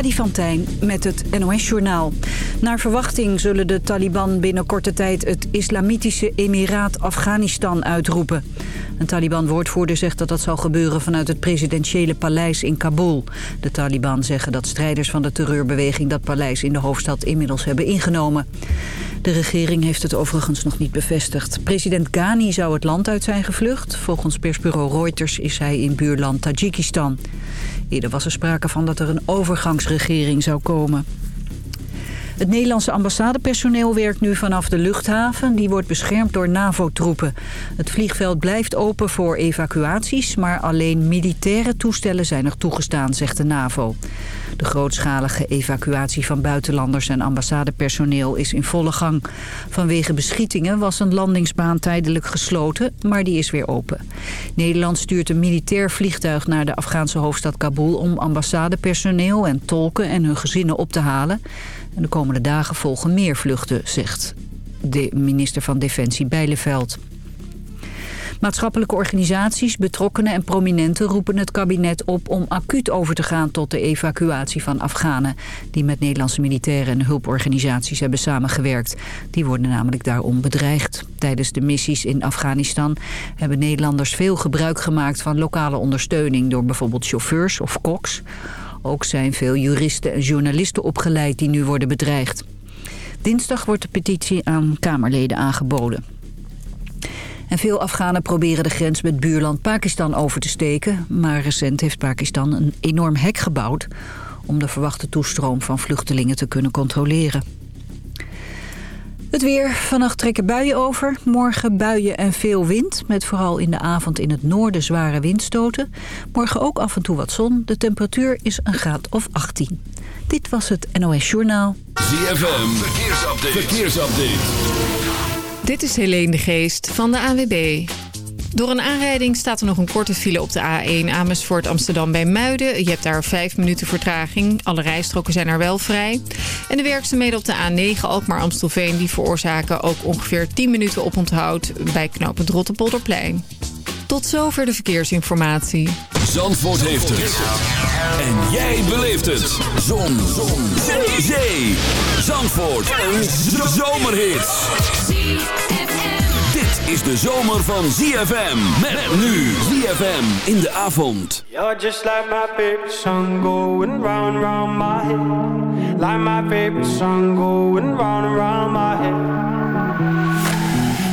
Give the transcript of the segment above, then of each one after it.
Freddy met het NOS-journaal. Naar verwachting zullen de Taliban binnen korte tijd het Islamitische Emiraat Afghanistan uitroepen. Een Taliban-woordvoerder zegt dat dat zal gebeuren vanuit het presidentiële paleis in Kabul. De Taliban zeggen dat strijders van de terreurbeweging dat paleis in de hoofdstad inmiddels hebben ingenomen. De regering heeft het overigens nog niet bevestigd. President Ghani zou het land uit zijn gevlucht. Volgens persbureau Reuters is hij in buurland Tajikistan. Eerder was er sprake van dat er een overgangsregering zou komen. Het Nederlandse ambassadepersoneel werkt nu vanaf de luchthaven. Die wordt beschermd door NAVO-troepen. Het vliegveld blijft open voor evacuaties... maar alleen militaire toestellen zijn er toegestaan, zegt de NAVO. De grootschalige evacuatie van buitenlanders en ambassadepersoneel is in volle gang. Vanwege beschietingen was een landingsbaan tijdelijk gesloten, maar die is weer open. Nederland stuurt een militair vliegtuig naar de Afghaanse hoofdstad Kabul... om ambassadepersoneel en tolken en hun gezinnen op te halen. En de komende dagen volgen meer vluchten, zegt de minister van Defensie Bijleveld. Maatschappelijke organisaties, betrokkenen en prominenten roepen het kabinet op om acuut over te gaan tot de evacuatie van Afghanen die met Nederlandse militairen en hulporganisaties hebben samengewerkt. Die worden namelijk daarom bedreigd. Tijdens de missies in Afghanistan hebben Nederlanders veel gebruik gemaakt van lokale ondersteuning door bijvoorbeeld chauffeurs of koks. Ook zijn veel juristen en journalisten opgeleid die nu worden bedreigd. Dinsdag wordt de petitie aan Kamerleden aangeboden. En veel Afghanen proberen de grens met buurland Pakistan over te steken. Maar recent heeft Pakistan een enorm hek gebouwd... om de verwachte toestroom van vluchtelingen te kunnen controleren. Het weer. Vannacht trekken buien over. Morgen buien en veel wind. Met vooral in de avond in het noorden zware windstoten. Morgen ook af en toe wat zon. De temperatuur is een graad of 18. Dit was het NOS Journaal. ZFM. Verkeersupdate. Verkeersupdate. Dit is Helene de Geest van de AWB. Door een aanrijding staat er nog een korte file op de A1 Amersfoort Amsterdam bij Muiden. Je hebt daar vijf minuten vertraging. Alle rijstroken zijn er wel vrij. En de werkzaamheden op de A9 Alkmaar Amstelveen... die veroorzaken ook ongeveer 10 minuten oponthoud bij knooppunt Rotterpolderplein. Tot zover de verkeersinformatie. Zandvoort heeft het. En jij beleeft het. Zon. Zon. Zee. Zee. Zandvoort. Een zomerhit is de zomer van ZFM. Met nu ZFM in de avond. You're just like my favorite song going round and round my head. Like my favorite song going round and round my head.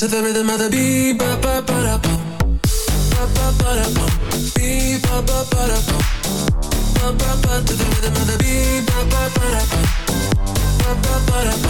To the rhythm of the beat, ba ba ba da bum, ba ba ba ba ba ba. Ba ba ba ba ba ba ba ba ba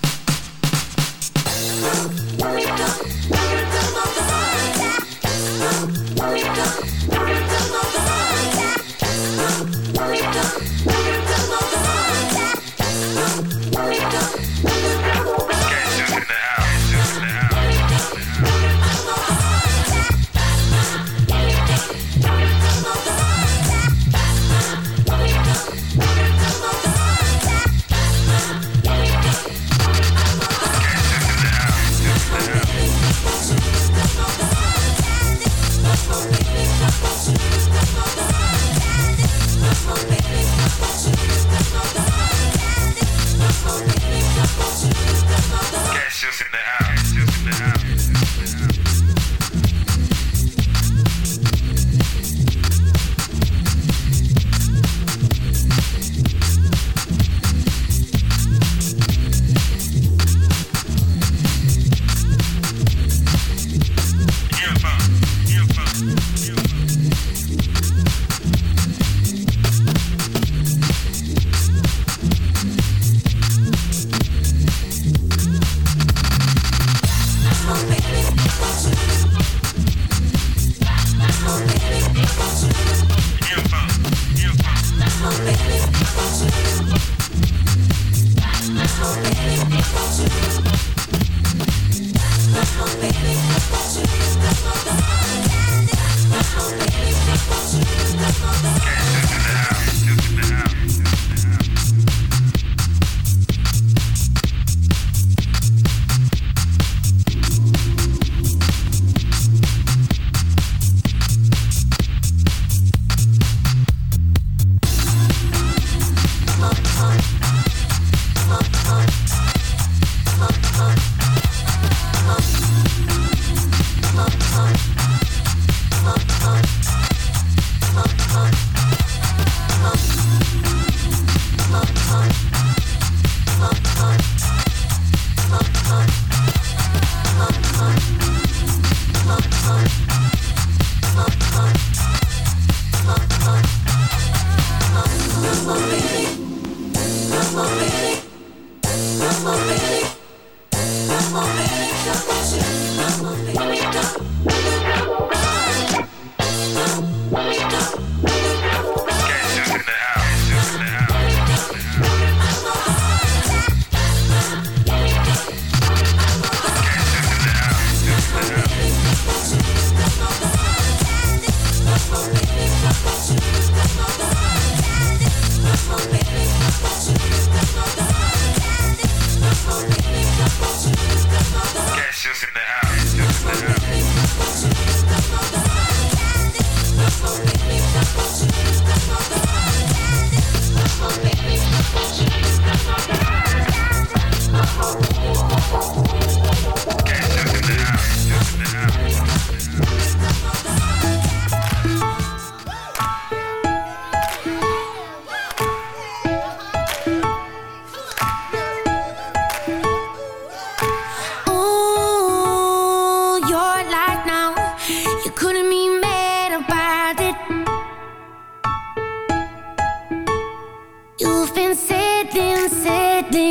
everything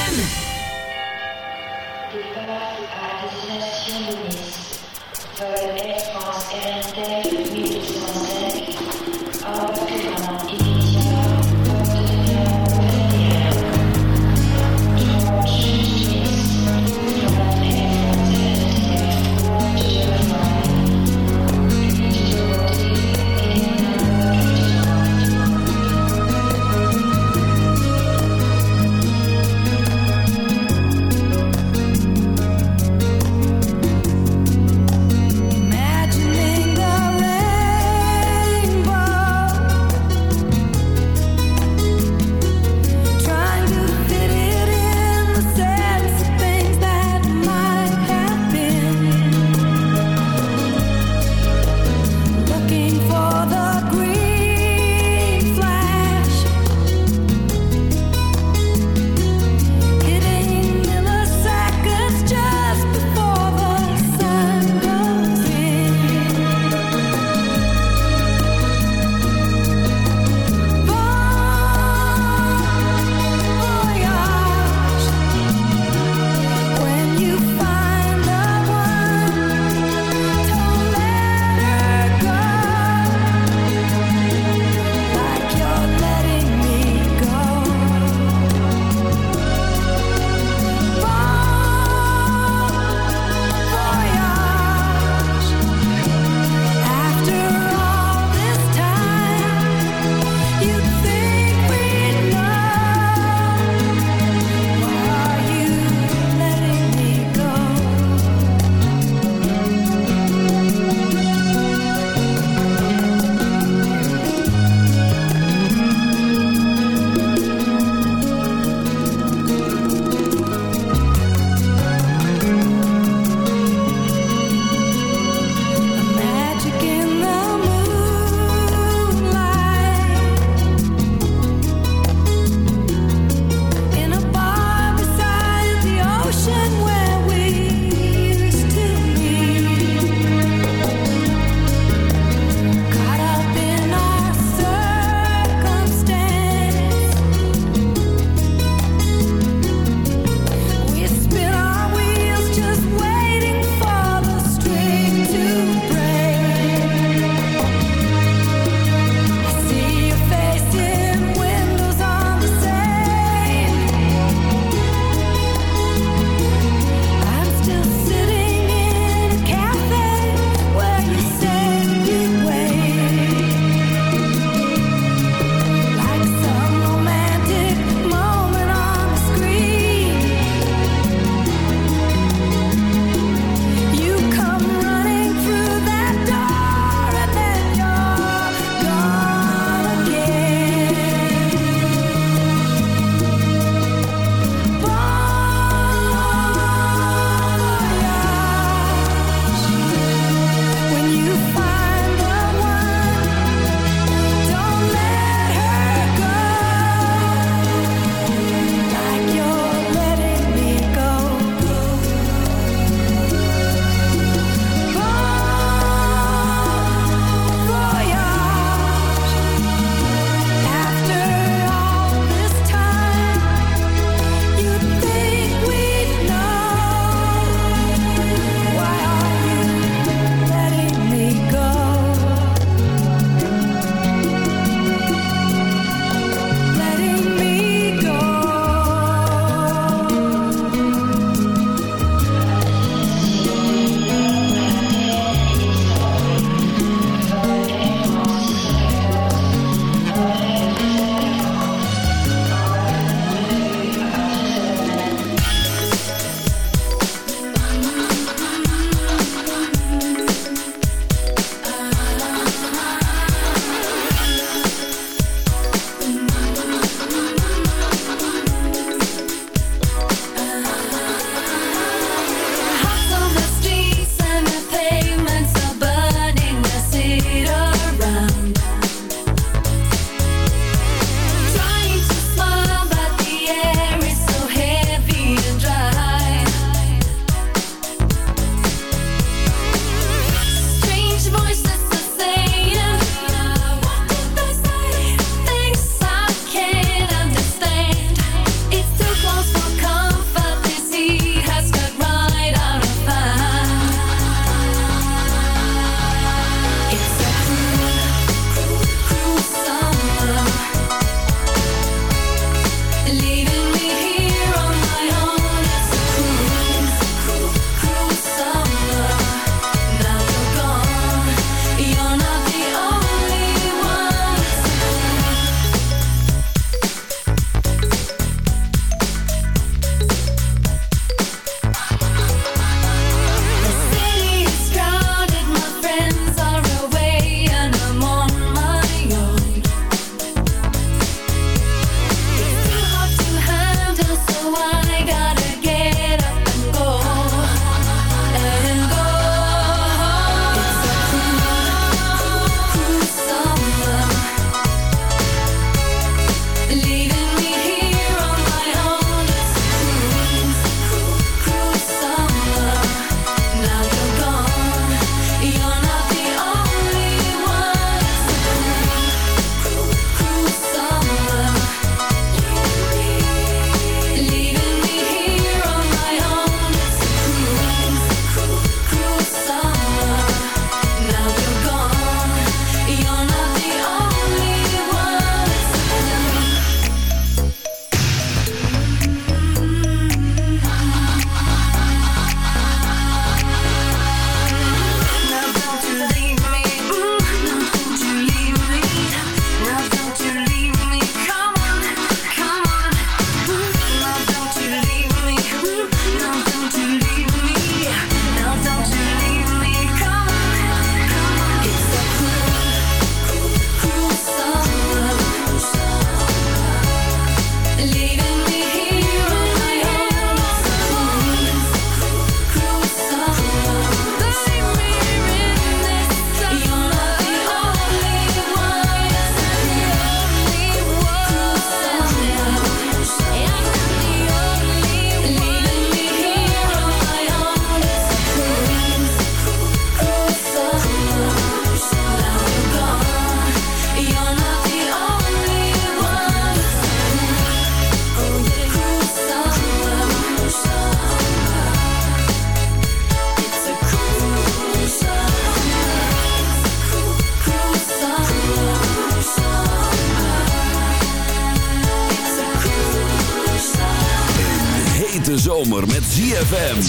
ZFM.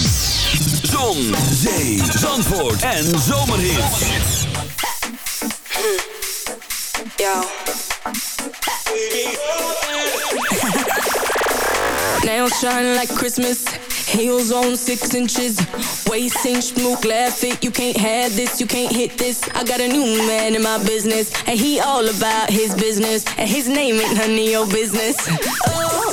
Zon, zee, zandvoort en zomerhits. Yo. Shine like Christmas. Heels on six inches. Waist inch, move glad fit. You can't have this, you can't hit this. I got a new man in my business. And he all about his business. And his name ain't none of your business. Oh.